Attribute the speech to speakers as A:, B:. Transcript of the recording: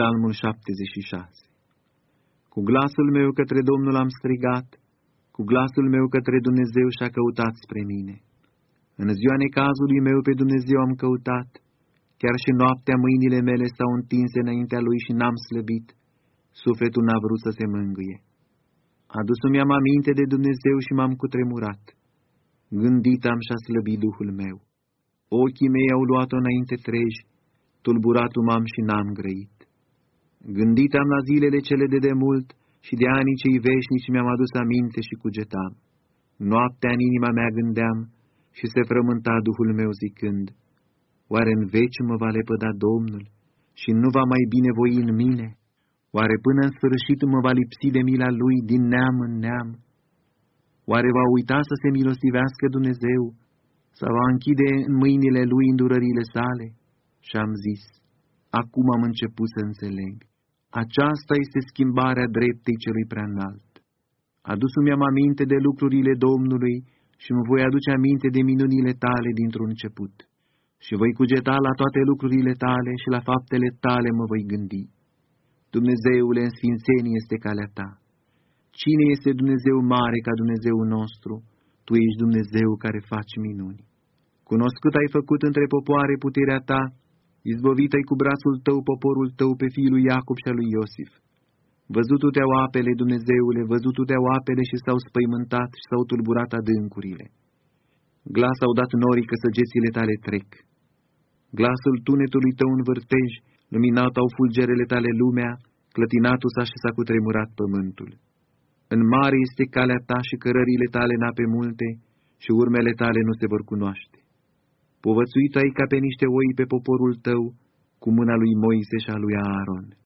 A: Psalmul 76 Cu glasul meu către Domnul am strigat, cu glasul meu către Dumnezeu și-a căutat spre mine. În ziua necazului meu pe Dumnezeu am căutat, chiar și noaptea mâinile mele s-au întins înaintea Lui și n-am slăbit, sufletul n-a vrut să se mângâie. Adus-mi am aminte de Dumnezeu și m-am cutremurat. Gândit am și-a slăbit Duhul meu. Ochii mei au luat-o înainte treji, tulburatul m-am și n-am grăit. Gândit am la zilele cele de demult și de anii cei veșnici mi-am adus aminte și cugetam. Noaptea în inima mea gândeam și se frământa Duhul meu zicând, Oare în veci mă va lepăda Domnul și nu va mai binevoi în mine? Oare până în sfârșit mă va lipsi de mila Lui din neam în neam? Oare va uita să se milostivească Dumnezeu sau va închide în mâinile Lui îndurările sale? Și am zis, acum am început să înțeleg. Aceasta este schimbarea dreptei celui prea înalt. Adus-mi am aminte de lucrurile Domnului și mă voi aduce aminte de minunile tale dintr-un început. Și voi cugeta la toate lucrurile tale și la faptele tale mă voi gândi. Dumnezeule, în sfințenie este calea ta. Cine este Dumnezeu mare ca Dumnezeul nostru? Tu ești Dumnezeu care faci minuni. Cunoscut ai făcut între popoare puterea ta, izbovit ai cu brațul tău poporul tău pe fiul lui Iacob și al lui Iosif. Văzutul te-au apele, Dumnezeule, văzutul te-au apele și s-au spăimântat și s-au tulburat adâncurile. Glas au dat norii că săgețile tale trec. Glasul tunetului tău în vârtej, luminat au fulgerele tale lumea, clătinatul s-a și s-a cutremurat pământul. În mare este calea ta și cărările tale în ape multe și urmele tale nu se vor cunoaște. Povățuit ai ca pe niște oi pe poporul tău, cu mâna lui Moise și a lui Aaron.